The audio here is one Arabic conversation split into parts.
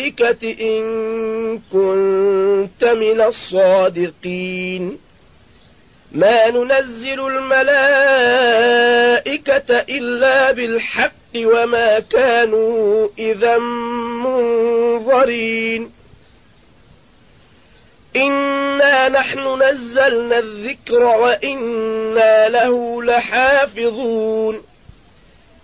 إن كنت من الصادقين. ما ننزل الملائكة إلا بالحق وما كانوا إذا منظرين. إنا نحن نزلنا الذكر وإنا له لحافظون.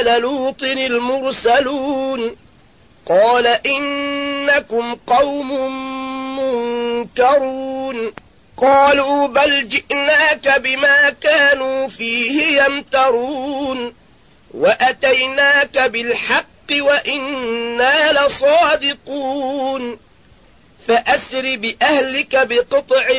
آل لوط المرسلون. قال إنكم قوم منكرون. قالوا بل جئناك بما كانوا فيه يمترون. وأتيناك بالحق وإنا لصادقون. فأسر بأهلك بقطع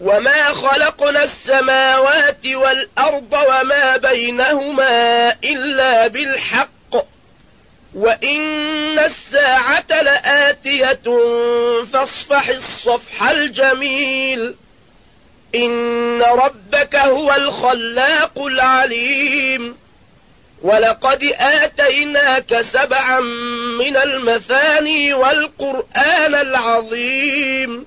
وما خلقنا السماوات والأرض وما بينهما إلا بالحق وإن الساعة لآتية فاصفح الصفح الجميل إن ربك هو الخلاق العليم ولقد آتيناك سبعا من المثاني والقرآن العظيم